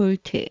difficulty